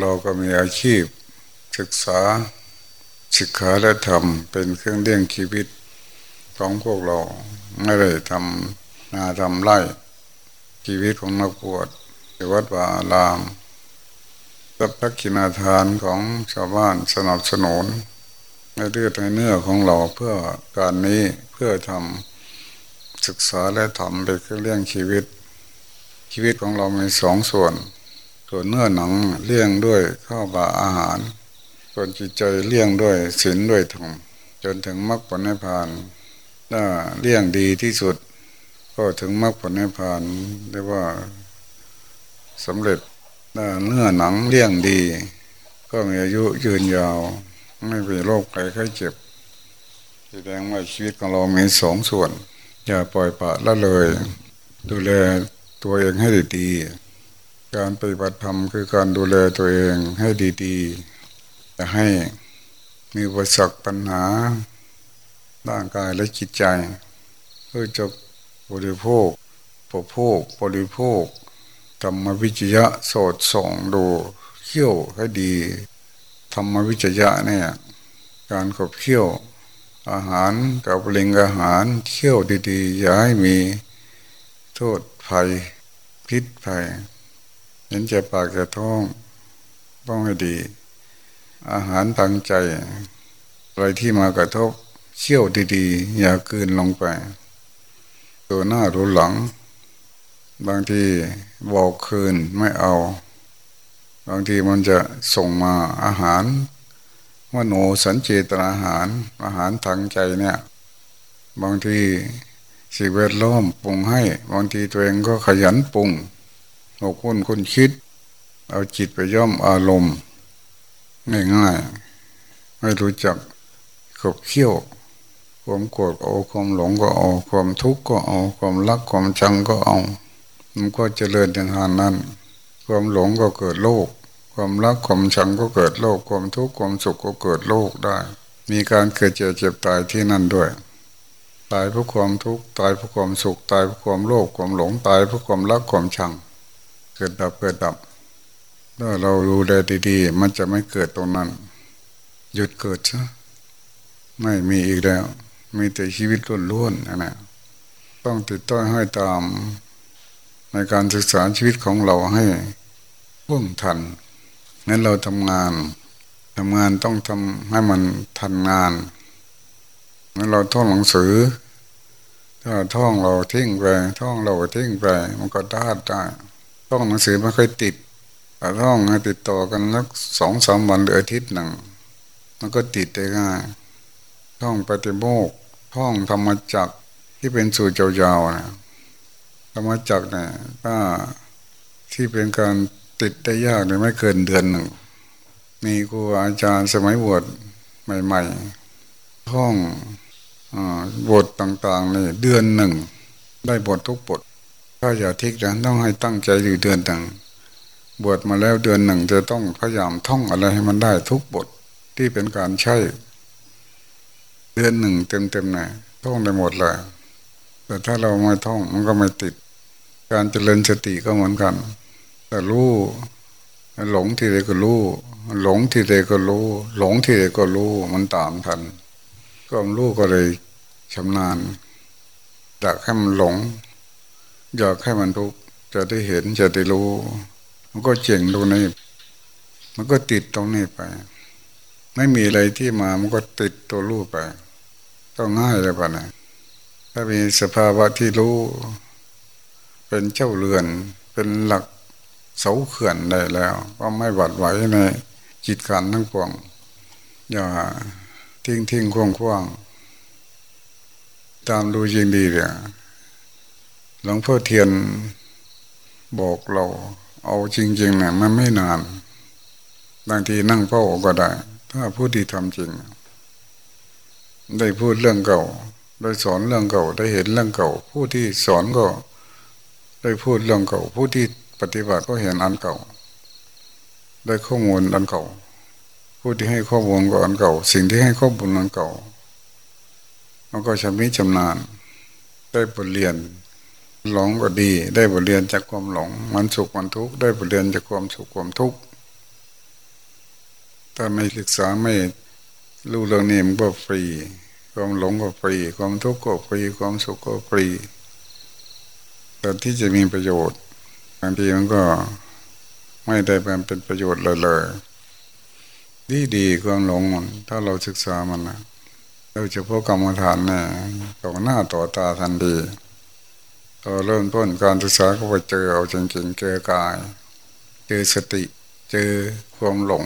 เราก็มีอาชีพ ศึกษาศึกษาและทำเป็นเครื่องเลี้ยงชีวิตของพวกเราไม่ได้ทำนาทำไร่ชีวิตของนักบวชวัดวาอารามสัพพกินาทานของชาวบ้านสนับสนุนในเลือดในเนื้อของเราเพื่อการนี้เพื่อทำศึกษาและทำเป็นเครื่องเลี้ยงชีวิต ชีวิตของเรามีสองส่วน ส่วนเนื้อหนังเลี้ยงด้วยข้าวปลาอาหาร ส่วนจิตใจเลี้ยงด้วยศีลด้วยธรรมจนถึงมรรคผลนิพพานถ้าเลี้ยงดีที่สุด ก็ถึงมรรคผลนิพพานเรียกว่าสำเร็จเนื้อหนังเลี้ยงดี ก็มีอายุยืนยาว ไม่มีโรคภัยไข้เจ็บแสดงว่าชีวิตของเรามีสองส่วน อย่าปล่อยปละละเลย ดูแลตัวเองให้ดี การปฏิบัติธรรมคือการดูแลตัวเองให้ดีๆจะให้มีวัสดุปัญหาร่างกายและจิตใจ เพื่อจะบริโภคปโภคบริโภคธรรมวิจยะโสดส่องดูเขี้ยวให้ดีธรรมวิจยะเนี่ยการขบเขี้ยวอาหารกับลิงอาหารเขี้ยวดีๆ อย่าให้มีโทษภัยพิษภัย เห็นจะปากจะท้องต้องให้ดี อาหารทางใจ อะไรที่มากระทบเขี้ยวดีๆ อย่ากืนลงไป ตัวหน้าตัวหลัง บางทีบอกคืนไม่เอา บางทีมันจะส่งมาอาหารวโนสัญเจตนาอาหาร อาหารทางใจเนี่ย บางทีสิ่งแวดล้อมปรุงให้ บางทีตัวเองก็ขยันปรุง หกคนคนคิด เอาจิตไปย่อมอารมณ์ง่ายๆไม่รู้จักขบเคี้ยวความโกรธเอาความหลงก็เอาความทุกข์ก็เอาความรักความชังก็เอา มันก็เจริญในทางนั้น ความหลงก็เกิดโลก ความรักความชังก็เกิดโลก ความทุกข์ความสุขก็เกิดโลกได้ มีการเกิดเจ็บเจ็บตายที่นั่นด้วย ตายเพราะความทุกข์ตายเพราะความสุขตายเพราะความโลภความหลงตายเพราะความรักความชัง กิดดับเกิดดับ ถ้าเราดูแลดีๆ มันจะไม่เกิดตรงนั้น หยุดเกิดซะไม่มีอีกแล้ว มีแต่ชีวิตล้วนๆนะนะต้องติดต้อยให้ตาม ในการศึกษาชีวิตของเราให้ว่องทันนั้นเราทำงานทำงานต้องทำให้มันทันงานนั้นเราท่องหนังสือ ถ้าท่องเราทิ้งไปท่องเราทิ้งไปมันก็ด้าได้ ท่องหนังสือไม่ค่อยติดท่องติดต่อกันสักสองสามวันหรืออาทิตย์หนึ่ง มันก็ติดได้ง่ายท่องปฏิโมกท่องธรรมจักที่เป็นสูตรยาวๆนะธรรมจักเนี่ยถ้าที่เป็นการติดได้ยากเลยไม่เกินเดือนหนึ่ง มีครูอาจารย์สมัยบวชใหม่ๆท่องบทต่างๆเนี่ยเดือนหนึ่ง ได้บททุกบท ถ้าอย่าทิ้งนต้องให้ตั้งใจอยู่เดือนต่างบวชมาแล้วเดือนหนึ่งจะต้องพยายามท่องอะไรให้มันได้ทุกบทที่เป็นการใช้เดือนหนึ่งเต็มๆนะท่องได้หมดเลยแต่ถ้าเราไม่ท่องมันก็ไม่ติด การเจริญสติก็เหมือนกัน แต่รู้หลงที่ใดก็รู้หลงที่ใดก็รู้ หลงที่ใดก็รู้มันตามทันก็รู้ก็เลยชำนาญอยากให้มันหลง อยากให้มันทุกจะได้เห็นจะได้รู้ มันก็เจ๋งตรงนี้ มันก็ติดตรงนี้ไป ไม่มีอะไรที่มา มันก็ติดตัวรู้ไปก็ง่ายเลยป่ะนะถ้ามีสภาวะที่รู้ เป็นเจ้าเรือน เป็นหลักเสาเขื่อนได้แล้ว ก็ไม่หวัดไหวในจิตการทั้งปวงอย่าทิ้งทิ้งคว่างคว่างตามดูยิงดีเลย หลวงพ่อเทียนบอกเรา เอาจริงๆเนี่ยมันไม่นาน บางทีนั่งเฝ้าก็ได้ ถ้าผู้ที่ทำจริง ได้พูดเรื่องเก่า ได้สอนเรื่องเก่า ได้เห็นเรื่องเก่า ผู้ที่สอนก็ ได้พูดเรื่องเก่า ผู้ที่ปฏิบัติก็เห็นอันเก่า ได้ข้อมูลอันเก่า ผู้ที่ให้ข้อมูลก็อันเก่า สิ่งที่ให้ข้อมูลอันเก่ามันก็ชำนิชำนาญได้บทเรียน หลงก็ดี ได้บทเรียนจากความหลง มันสุขมันทุกข์ได้บทเรียนจากความสุขความทุกข์ถ้าไม่ศึกษาไม่รู้เรื่องนี้มันก็ฟรี ความหลงก็ฟรี ความทุกข์ก็ฟรี ความสุขก็ฟรีแต่ที่จะมีประโยชน์บางทีมันก็ไม่ได้เป็นประโยชน์เลยเลยดีดีความหลงถ้าเราศึกษามันนะโดยเฉพาะกรรมฐานเนี่ยต่อหน้าต่อตาทันที พอเริ่มต้นการศึกษาก็ไปเจอเอาจริงๆเจอกาย เจอสติ เจอความหลง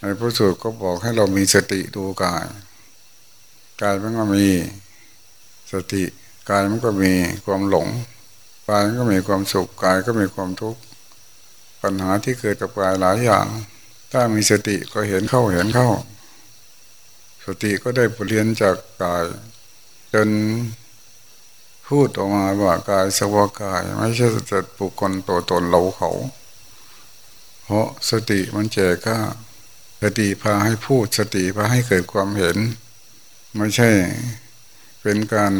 ในพระสูตรก็บอกให้เรามีสติดูกาย กายมันก็มีสติกายมันก็มีความหลงกายก็มีความสุขกายก็มีความทุกข์ปัญหาที่เกิดกับกายหลายอย่าง ถ้ามีสติก็เห็นเข้าเห็นเข้า สติก็ได้บทเรียนจากกาย จน พูดออกมาว่ากายสวากาย ไม่ใช่จะปุคคลตัวตนเราเขา เพราะสติมันแจกก็สติพาให้พูดสติพาให้เกิดความเห็น ไม่ใช่เป็นการ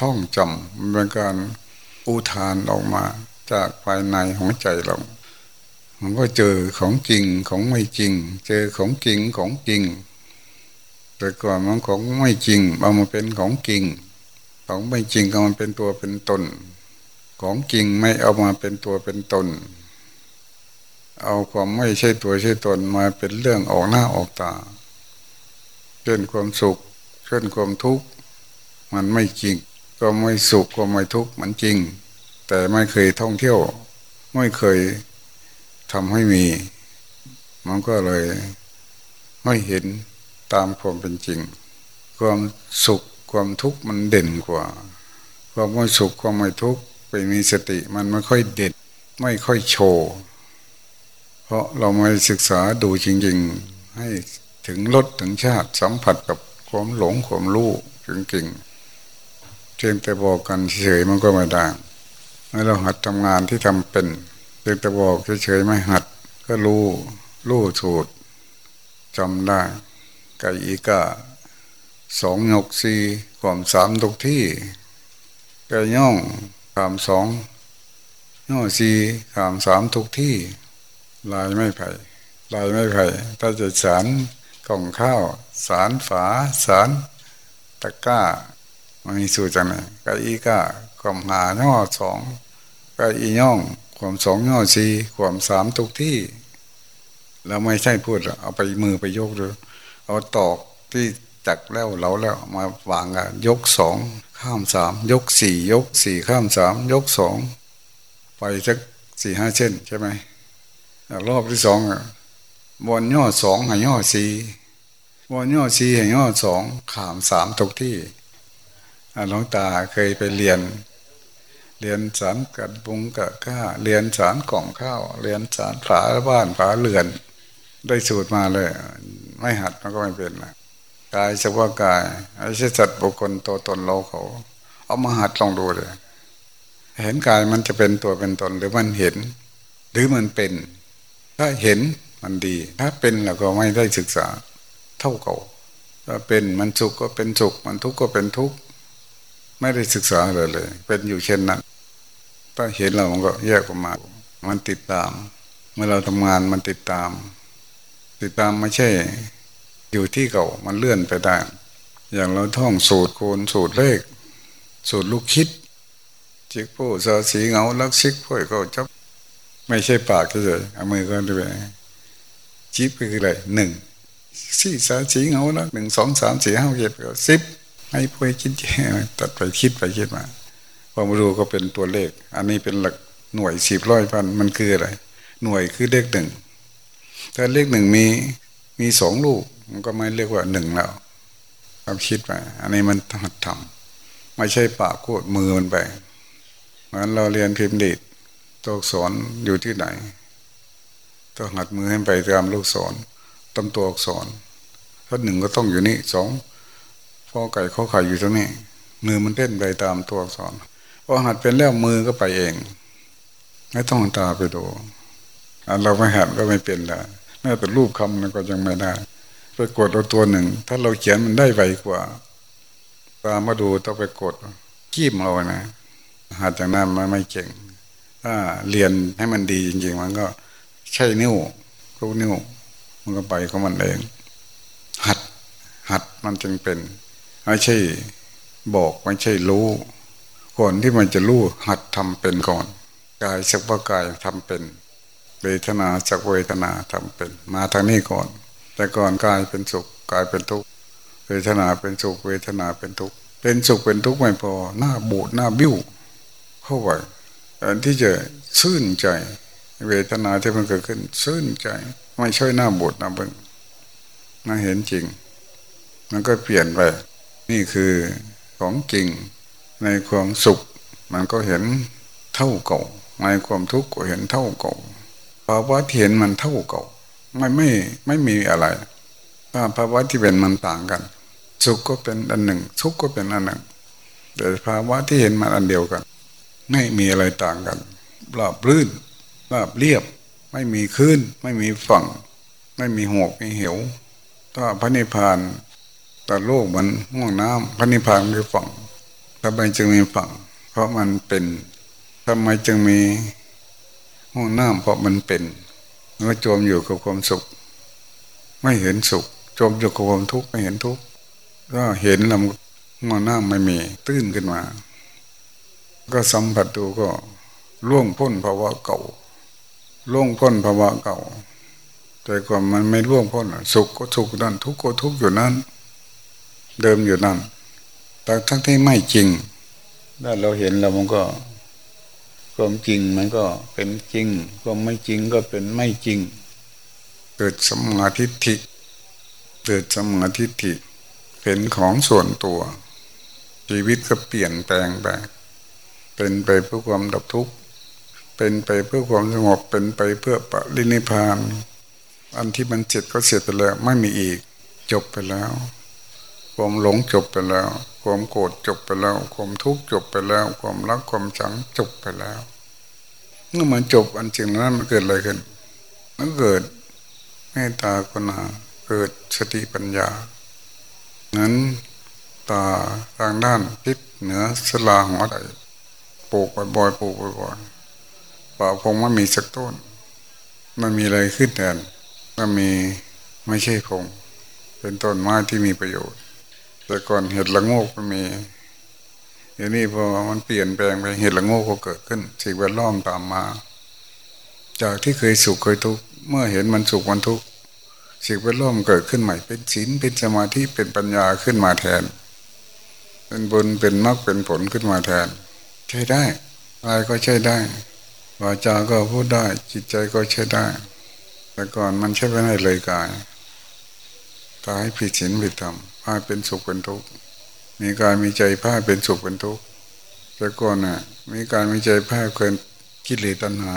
ท่องจำมันเป็นการอุทานออกมาจากภายในของใจเรามันก็เจอของจริงของไม่จริง เจอของจริงของจริง แต่ก่อนมันของไม่จริงเอามาเป็นของจริง ของไม่จริงก็มันเป็นตัวเป็นตน ของจริงไม่เอามาเป็นตัวเป็นตน เอาความไม่ใช่ตัวใช่ตนมาเป็นเรื่องออกหน้าออกตาเช่นความสุขเช่นความทุกข์มันไม่จริง ก็ไม่สุขก็ไม่ทุกข์มันจริง แต่ไม่เคยท่องเที่ยว ไม่เคยทำให้มี มันก็เลยไม่เห็นตามความเป็นจริง ความสุข ความทุกข์มันเด่นกว่า ความไม่สุขความไม่ทุกข์ไปมีสติมันไม่ค่อยเด่นไม่ค่อยโชว์เพราะเราไม่ศึกษาดูจริง ๆ ให้ถึงลดถึงชาติสัมผัสกับความหลงความรู้จริงๆเพียงแต่บอกกันเฉยมันก็ไม่ได้เมื่อเราหัดทำงานที่ทำเป็นเพียงแต่บอกเฉยๆไม่หัด ก็รู้รู้สูตรจำได้ไก่อีกา สองยกสี่ความสามทุกที่ก่ย่องขามสองย่อสี่ขามสามทุกที่ ลายไม่ไผ่ลายไม่ไผ่ถ้าจะสารกล่องข้าว สารฝา สารตะก้า มันมีสูตรจังเลยไก่อีก้าความหาย่อสองก่อีย่อง ความสองย่อสี่ความสามทุกที่เราไม่ใช่พูดเอาไปมือไปยกดูเอาตอกที่ จักแล้วเราแล้วมาวางกันยกสองข้ามสามยกสี่ยกสี่ข้ามสามยกสองไปสักสี่ห้าเส้นใช่ไหมรอบที่สองบนย่อสองห้ย่อสี่บนย่อสี่ห้ย่อสองข้ามสามทุกที่หลวงตาเคยไปเรียน เรียนสารกัดบุงกะข้าเรียนสารกล่องข้าว เรียนสารฝาบ้านฝาเรือน ได้สูตรมาเลย ไม่หัดมันก็ไม่เป็นนะ กายเฉพาะกายไอ้ใช่สัตว์บุคคลตัวตนเราเขา เอามาหัดลองดูเลยเห็นกายมันจะเป็นตัวเป็นตนหรือมันเห็น หรือมันเป็น ถ้าเห็นมันดี ถ้าเป็นเราก็ไม่ได้ศึกษา เท่าเก่าถ้าเป็นมันสุขก็เป็นสุข มันทุกข์ก็เป็นทุกข์ไม่ได้ศึกษาเลยเลย เป็นอยู่เช่นนั้นถ้าเห็นเรามันก็แยกออกมา มันติดตาม เมื่อเราทำงานมันติดตาม ติดตามไม่ใช่ อยู่ที่เก่ามันเลื่อนไปได้ อย่างเราท่องสูตรโคนสูตรเลข สูตรลูกคิด จิกผู้สาสีเงาลักชิกพ่อยก็จับไม่ใช่ปากเฉยเอามือก็ด้วยจิบคืออะไรหนึ่งสี่สาสีเงาลักหนึ่งสองสามสี่ห้าเจ็ดก็สิบให้พ่อยคิดตัดไปคิดไปคิดมาความรู้ก็เป็นตัวเลข อันนี้เป็นหลักหน่วยสิบร้อยพันมันคืออะไร หน่วยคือเลขหนึ่งถ้าเลขหนึ่งมีมีสองลูก มันก็ไม่เรียกว่าหนึ่งแล้วควาคิดไปอันนี้มันหัดทำไม่ใช่ปากโคดมือมันไปเหมือนเราเรียนพิมพ์ดีดตัวอักษรอยู่ที่ไหนต้องหัดมือให้ไปตามลูกศรตามตัวอักษรถ้าหนึ่งก็ต้องอยู่นี่สองพอไก่ข้อไข่อยู่ตรงนี้ มือมันเต้นไปตามตัวอักษรพอหัดเป็นแล้วมือก็ไปเอง ไม่ต้องตาไปดูอันเราไม่หัดก็ไม่เป็นละแม้แต่รูปคำนั้นก็ยังไม่ได้ กดเอาตัวหนึ่ง ถ้าเราเขียนมันได้ไวกว่า ตามาดูต้องไปกดขี้มเอานะหัดจากนั้นมันไม่เก่ง ถ้าเรียนให้มันดีจริง ๆ มันก็ใช้นิ้วรู้นิ้ว มันก็ไปของมันเอง หัด หัดมันจึงเป็นไม่ใช่บอกไม่ใช่รู้ก่อนที่มันจะรู้หัดทำเป็นก่อนกายสักว่ากายทำเป็นเวทนาสักเวทนาทำเป็น มาทางนี้ก่อน แต่ก่อนกายเป็นสุขกายเป็นทุกข์เวทนาเป็นสุขเวทนาเป็นทุกข์เป็นสุขเป็นทุกข์ไม่พอหน้าบูดหน้าบิ้วเข้าไปอันที่จะชื่นใจ เวทนาที่มันเกิดขึ้นชื่นใจ ไม่ใช่หน้าบูดหน้าบึ้งน่าเห็นจริง มันก็เปลี่ยนไป นี่คือของจริงในความสุข มันก็เห็นเท่าเก่าในความทุกข์ก็เห็นเท่าเก่าภาวะที่เห็นมันเท่าเก่า ไม่ไม่ไม่มีอะไรถ้าภาวะที่เป็นมันต่างกัน สุขก็เป็นอันหนึ่ง ทุกข์ก็เป็นอันหนึ่ง แต่ภาวะที่เห็นมันอันเดียวกัน ไม่มีอะไรต่างกันราบรื่นราบเรียบ ไม่มีคลื่น ไม่มีฝั่ง ไม่มีหวกมีเหวถ้าพระนิพพานแต่โลกมันห่วงน้ำพระนิพพานคือฝั่งทำไมจึงมีฝั่ง เพราะมันเป็นทำไมจึงมีห้องน้ำเพราะมันเป็น มื่อจมอยู่กับความสุข ไม่เห็นสุข จมอยู่กับความทุกข์ไม่เห็นทุกข์ก็เห็นลำห้องน้ำไม่มีตื้นขึ้นมา ก็สัมผัสดูก็ล่วงพ้นภาวะเก่าล่วงพ้นภาวะเก่า แต่ก่อนมันไม่ล่วงพ้นสุขก็สุขนั่นทุกข์ก็ทุกข์อยู่นั้นเดิมอยู่นั่นแต่ทั้งที่ไม่จริงถ้าเราเห็นเรามันก็ ความจริงมันก็เป็นจริง ความไม่จริงก็เป็นไม่จริง เกิดสมาธิิเกิดสมาธิิเป็นของส่วนตัว ชีวิตก็เปลี่ยนแปลงไปเป็นไปเพื่อความดับทุกข์เป็นไปเพื่อความสงบเป็นไปเพื่อปรินิพาน อันที่มันเสร็จก็เสร็จไปแล้ว ไม่มีอีก จบไปแล้ว ความหลงจบไปแล้ว ความโกรธจบไปแล้ว ความทุกข์จบไปแล้ว ความรักความชังจบไปแล้วเมื่อมันจบอันจริงนั้นมันเกิดอะไรขึ้น มันเกิดเมตตากรุณาเกิดสติปัญญา นั้นตาทางด้านทิศเหนือสลาหัวใจปลูกบ่อยๆปลูกบ่อยๆป่าพงไม่มีสักต้น มันมีอะไรขึ้นแทนมันมีไม่ใช่พง เป็นต้นไม้ที่มีประโยชน์ แต่ก่อนเห็ดละโงกมันมีทีนี้พอมันเปลี่ยนแปลงไปเหตุละโง่ก็เกิดขึ้นสิ่งแวดล้อมตามมา จากที่เคยสุขเคยทุกข์เมื่อเห็นมันสุขมันทุกข์สิ่งแวดล้อมเกิดขึ้นใหม่เป็นศีลเป็นสมาธิเป็นปัญญาขึ้นมาแทน เป็นบุญเป็นมรรคเป็นผลขึ้นมาแทน ใช้ได้อะไรก็ใช้ได้วาจาก็พูดได้จิตใจก็ใช้ได้ แต่ก่อนมันใช้ไม่ได้เลยกายตายผิดศีลผิดธรรม พาเป็นสุขเป็นทุกข์มีการมีใจผ้าเป็นสุขเป็นทุกข์แต่ก่อนน่ะ มีการมีใจผ้าเกินกิเลสตัณหา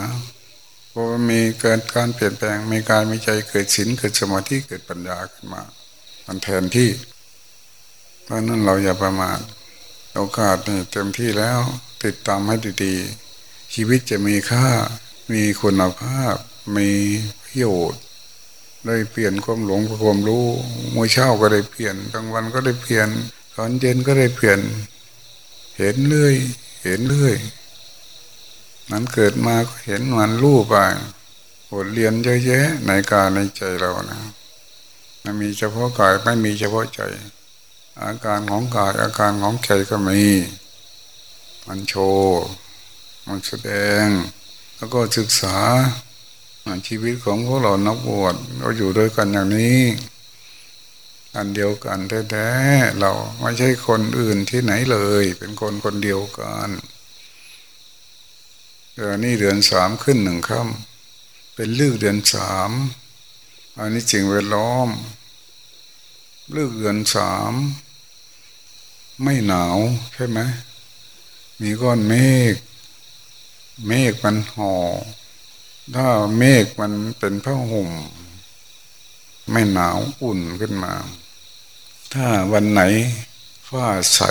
เพราะมีเกิดการเปลี่ยนแปลง มีการมีใจเกิดศีลเกิดสมาธิเกิดปัญญาขึ้นมา มันแทนที่เพราะนั้นเราอย่าประมาทโอกาสนี่เต็มที่แล้ว ติดตามให้ดีๆชีวิตจะมีค่า มีคุณภาพ มีประโยชน์ ได้เปลี่ยนความหลงความรู้มื่อเช้าก็ได้เปลี่ยนกลางวันก็ได้เปลี่ยนตอนเย็นก็ได้เปลี่ยน เห็นเรื่อย เห็นเรื่อยมันเกิดมาก็เห็นมันรู้ไปบทเรียนเยอะแยะในกายในใจเรานะมันมีเฉพาะกายไม่มีเฉพาะใจ อาการของกายอาการของใจก็มี มันโชว์ มันแสดง แล้วก็ศึกษา ชีวิตของพวกเรานักบวชเราอยู่ด้วยกันอย่างนี้อันเดียวกันแท้ๆเราไม่ใช่คนอื่นที่ไหนเลย เป็นคนคนเดียวกันเดือนนี้เดือนสามขึ้นหนึ่งค่ำเป็นลึกเดือนสามอันนี้จริงเวล้อมลึกเดือนสามไม่หนาวใช่ไหมมีก้อนเมฆเมฆมันห่อ ถ้าเมฆมันเป็นผ้าห่มไม่หนาวอุ่นขึ้นมา ถ้าวันไหนฟ้าใส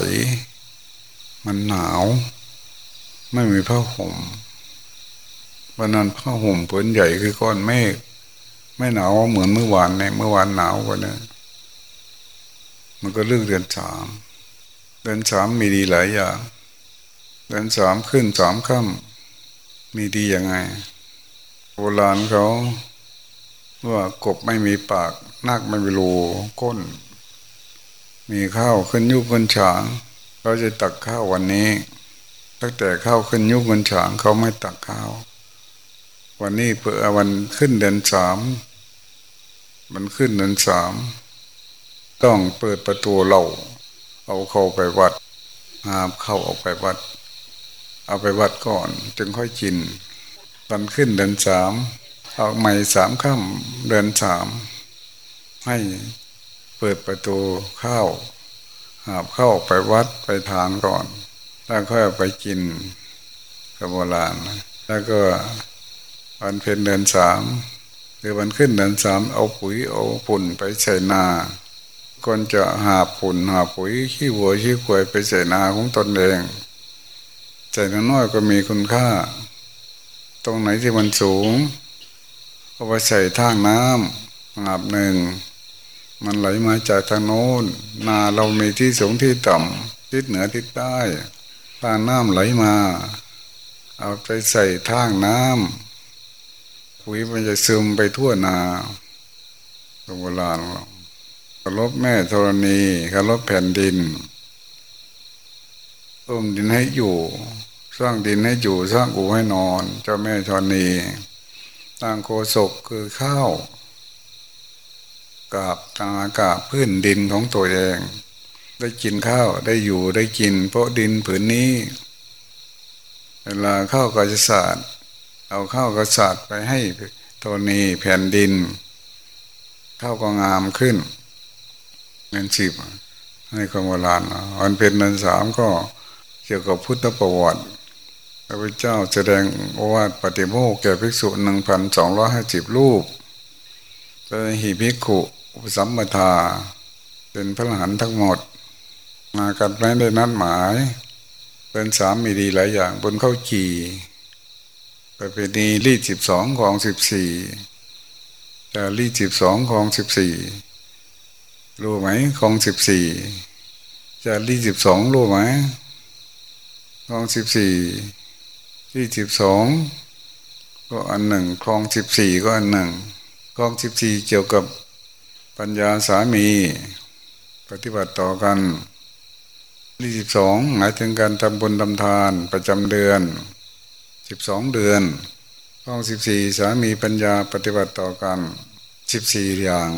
มันหนาว ไม่มีผ้าห่มวันนั้นผ้าห่มผืนใหญ่คือก้อนเมฆไม่หนาวเหมือนเมื่อวานในเมื่อวานหนาวกว่านี้มันก็เรื่องเดือนสามเดือนสามมีดีหลายอย่างเดือนสามขึ้นสามค่ำมีดียังไง โบราณเขาว่ากบไม่มีปากนักไม่มีรูก้น มีข้าวขึ้นยุคขึ้นฉางเขาจะตักข้าววันนี้ ตั้งแต่ข้าวขึ้นยุคขึ้นฉางเขาไม่ตักข้าว วันนี้เพื่อวันขึ้นเดือนสามมันขึ้นเดือนสามต้องเปิดประตูเราเอาเข้าไปวัดหามเข้าออกไปวัด เอาไปวัดก่อน จึงค่อยกิน ตอนขึ้นเดือนสามออกใหม่สามค่ำเดือนสามให้เปิดประตูเข้าหาบเข้าไปวัดไปทานก่อน แล้วค่อยไปกินกับโบราณ แล้วก็วันเพ็ญเดือนสามหรือวันขึ้นเดือนสามเอาปุ๋ยเอาปุ่นไปใส่นาคนจะหาปุ่นหาปุ๋ยขี้วัวขี้ควายไปใส่นาของตนเองใส่น้อยก็มีคุณค่า ตรงไหนที่มันสูงก็ไปใส่ทางน้ำหาบหนึ่ง มันไหลมาจากทางโน้นนาเรามีที่สูงที่ต่ำทิศเหนือทิศใต้ทางน้ำไหลมา เอาไปใส่ทางน้ำปุ๋ยมันจะซึมไปทั่วนาโบราณเคารพแม่ธรณีเคารพแผ่นดินอุ้มดินให้อยู่ สร้างดินให้อยู่สร้างอูให้นอน เจ้าแม่ธรณีตั้งโคศกคือข้าวกาบตางอากาบพื้นดินของตัวเอง ได้กินข้าวได้อยู่ได้กิน เพราะดินผืนนี้ เวลาข้าวกระสาดเอาข้าวกระสาดไปให้ธรณีแผ่นดินข้าวก็งามขึ้นเงินสิบให้คนโบราณอันเป็นเงินสามก็เกี่ยวกับพุทธประวัติ พระพุทธเจ้าแสดงโอวาทปฏิโมกแก่ภิกษุหนึ่งพันสองร้อยห้าสิบรูปเป็นหิภิกขุสัมมทา เป็นพระหลานทั้งหมด มากันไม่ได้นัดหมาย เป็นสามมีดีหลายอย่างบนเข้าขี่ไปเป็นดีรีดสิบสองของสิบสี่จะรีดสิบสองของสิบสี่รู้ไหมของสิบสี่จะรีสิบสองรู้ไหมของสิบสี่ ที่สิบสองก็อันหนึ่งคลองสิบสี่ก็อันหนึ่งคลองสิบสี่เกี่ยวกับปัญญาสามี ปฏิบัติต่อกันที่สิบสองหมายถึงการทำบุญทำทานประจำเดือนสิบสองเดือนคลองสิบสี่สามีปัญญาปฏิบัติต่อกันสิบสี่อย่าง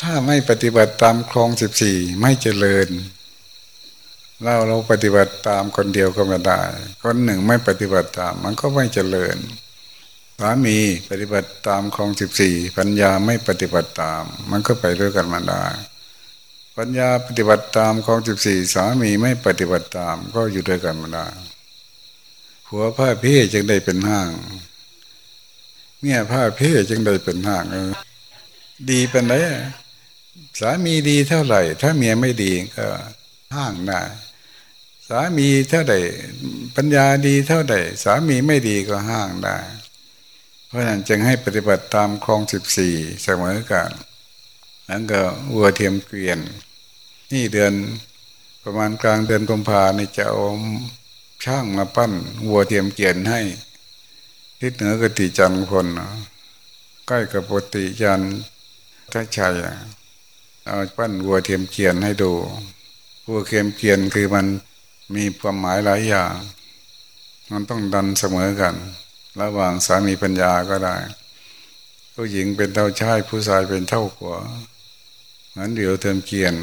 ถ้าไม่ปฏิบัติตามคลองสิบสี่ไม่เจริญ เราเราปฏิบัติตามคนเดียวก็ไม่ได้ คนหนึ่งไม่ปฏิบัติตาม มันก็ไม่เจริญสามีปฏิบัติตามคลองสิบสี่ปัญญาไม่ปฏิบัติตาม มันก็ไปด้วยกันมาได้ปัญญาปฏิบัติตามคลองสิบสี่สามีไม่ปฏิบัติตาม ก็อยู่ด้วยกันมาได้หัวผ้าเพ่จึงได้เป็นห้างเมียผ้าเพ่จึงได้เป็นห้างเออดีเป็นไรสามีดีเท่าไหร่ ถ้าเมียไม่ดีก็ห้างได้ สามีเท่าไหร่ปัญญาดีเท่าไหร่สามีไม่ดีก็ห้างได้ เพราะนั้นจึงให้ปฏิบัติตามคลองสิบสี่เสมอกันแล้วก็วัวเทียมเกวียน นี่เดือนประมาณกลางเดือนกุมภาในจะเอาช่างมาปั้นวัวเทียมเกวียนให้ทิศเหนือกติจันทร์คนใกล้กับปติจันทร์ถ้าชัยเอาปั้นวัวเทียมเกียนให้ดูวัวเทียมเกียนคือมัน มีความหมายหลายอย่าง มันต้องดันเสมอกัน ระหว่างสามีปัญญาก็ได้ ผู้หญิงเป็นเท่าชาย ผู้ชายเป็นเท่าขวเหมือนเดียวเทียมเกียน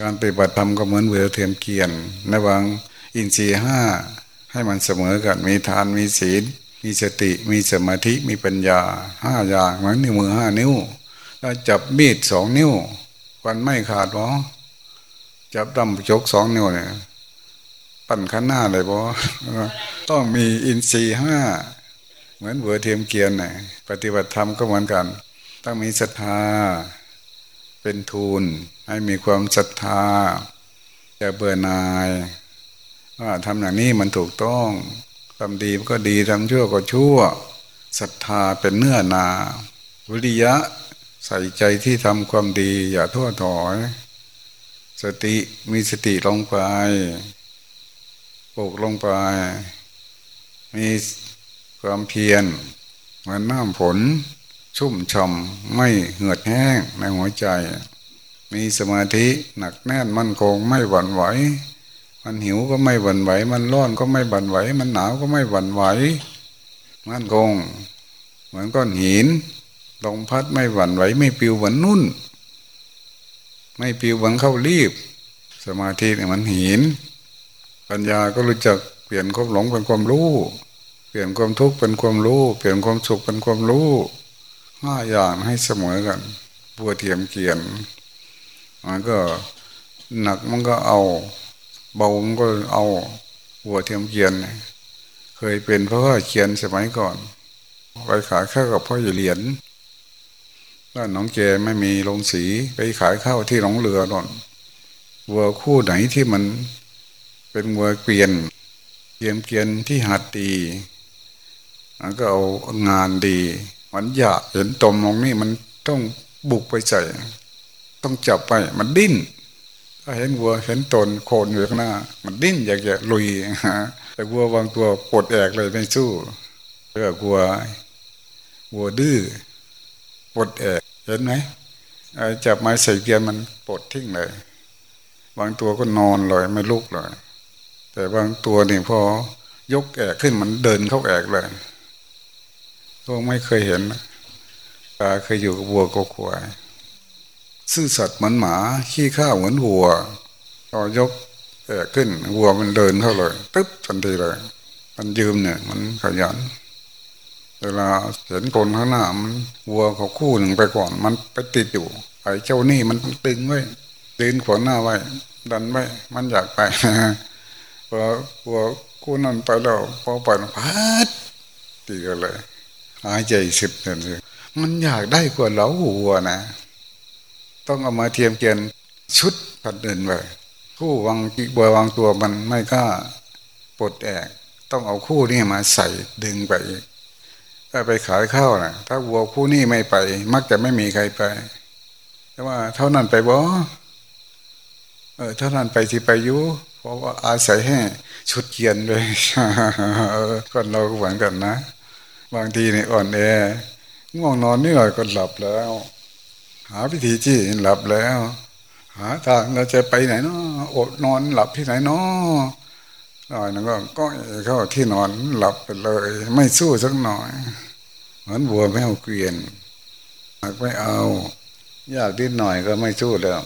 การปฏิบัติธรรมก็เหมือนเดียวเทียมเกียนระหว่างอินทรีห้าให้มันเสมอกัน มีทานมีศีล มีสติ มีสมาธิ มีปัญญาห้าอย่างเหมือนนิ้วมือห้านิ้วถ้าจับมีดสองนิ้วฟันไม่ขาดหรอจับดำจกสองนิ้วเนี่ย ปั่นขั้นหน้าเลยบอต้องมีอินทรีย์ห้าเหมือนเวอร์เทียมเกียนน่ยปฏิบัติธรรมก็เหมือนกัน ต้องมีศรัทธาเป็นทุนให้มีความศรัทธาจะเบื่อนายว่าทำอย่างนี้มันถูกต้องทำดีก็ดีทำชั่วก็ชั่วศรัทธาเป็นเนื้อนาวิริยะใส่ใจที่ทำความดีอย่าท้อถอย สติมีสติลงไป ลูกลงไป มีความเพียรเหมือนน้ำฝนชุ่มช่ำไม่เหือดแห้งในหัวใจ มีสมาธิหนักแน่นมั่นคงไม่หวั่นไหว มันหิวก็ไม่หวั่นไหว มันร้อนก็ไม่หวั่นไหว มันหนาวก็ไม่หวั่นไหว มั่นคง เหมือนก้อนหินลมพัดไม่หวั่นไหว ไม่ปิวเหมือนนุ่น ไม่ปิวเหมือนเข้ารีบ สมาธิเนี่ยมันหิน ปัญญาก็รู้จักเปลี่ยนความหลงเป็นความรู้ เปลี่ยนความทุกข์เป็นความรู้ เปลี่ยนความสุขเป็นความรู้ห้าอย่างให้เสมอกันบัวเทียมเกียนมันก็หนักมันก็เอา เบามันก็เอาบัวเทียมเกียนเคยเป็นเพราะว่าเขียนสมัยก่อนไปขายข้าวกับพ่อใหญ่เหรียญบ้านน้องแกไม่มีโรงสีไปขายข้าวที่หนองเรือน่นวัวคู่ไหนที่มัน เป็นวัวเกวียนเกียนเกียนที่หัดดีมันก็เอางานดี มันอยากเห็นตมตรงนี้มันต้องบุกไปใส่ต้องจับไปมันดิ้น ถ้าเห็นวัวเห็นตนโคนอยู่ข้างหน้า มันดิ้นอยากจะลุยฮะแต่วัวบางตัวปวดแอกเลยไม่สู้เพื่อกลัววัวดื้อปวดแอกเห็นไหมจับไม้ใส่เกียร์มันปวดทิ้งเลย บางตัวก็นอนเลยไม่ลุกเลย แต่บางตัวนี่พอยกแอกขึ้นมันเดินเข้าแอกเลยก็ไม่เคยเห็นตาเคยอยู่กับวัวก็ควายซื่อสัตย์เหมือนหมาขี้ข้าวเหมือนวัวพอยกแอกขึ้นวัวมันเดินเข้าเลยตึ๊บทันทีเลย มันยืมเนี่ย มันขยันเวลาเห็นคนข้างหน้ามันวัวเขาคู่หนึ่งไปก่อน มันไปติดอยู่ ไอ้เจ้านี่มันตึงไว้ดึงขวาหน้าไว้ ดันไว้ มันอยากไป พอวัวกูนั้นไปแล้วพอไปพัดตีกันเลยหายใจสิบเดือนมันอยากได้กว่าเราวัวนะ ต้องเอามาเทียมเกียนชุดผัดเดินไปคู่วางกีบัววางตัวมันไม่กล้าปลดแอกต้องเอาคู่นี้มาใส่ดึงไปถ้าไปขายข้าวนะถ้าวัวคู่นี้ไม่ไป มักจะไม่มีใครไป แต่ว่าเท่านั้นไปบ่เออเท่านั้นไปที่ไปอยู่ เพราะว่าอาศัยให้ชุดเกียนเลยคนเราก็เหมือนกันนะ บางทีนี่อ่อนแอง่วงนอนนี่หน่อยก็หลับแล้ว หาวิธีที่หลับแล้ว หาทางเราจะไปไหนเนาะอดนอนหลับที่ไหนเนาะหน่อยนึงก็ก็เข้าที่นอนหลับไปเลย ไม่สู้สักหน่อย เหมือนวัวไม่เอาเกวียนหากไม่เอา ยากนิดหน่อยก็ไม่สู้แล้ว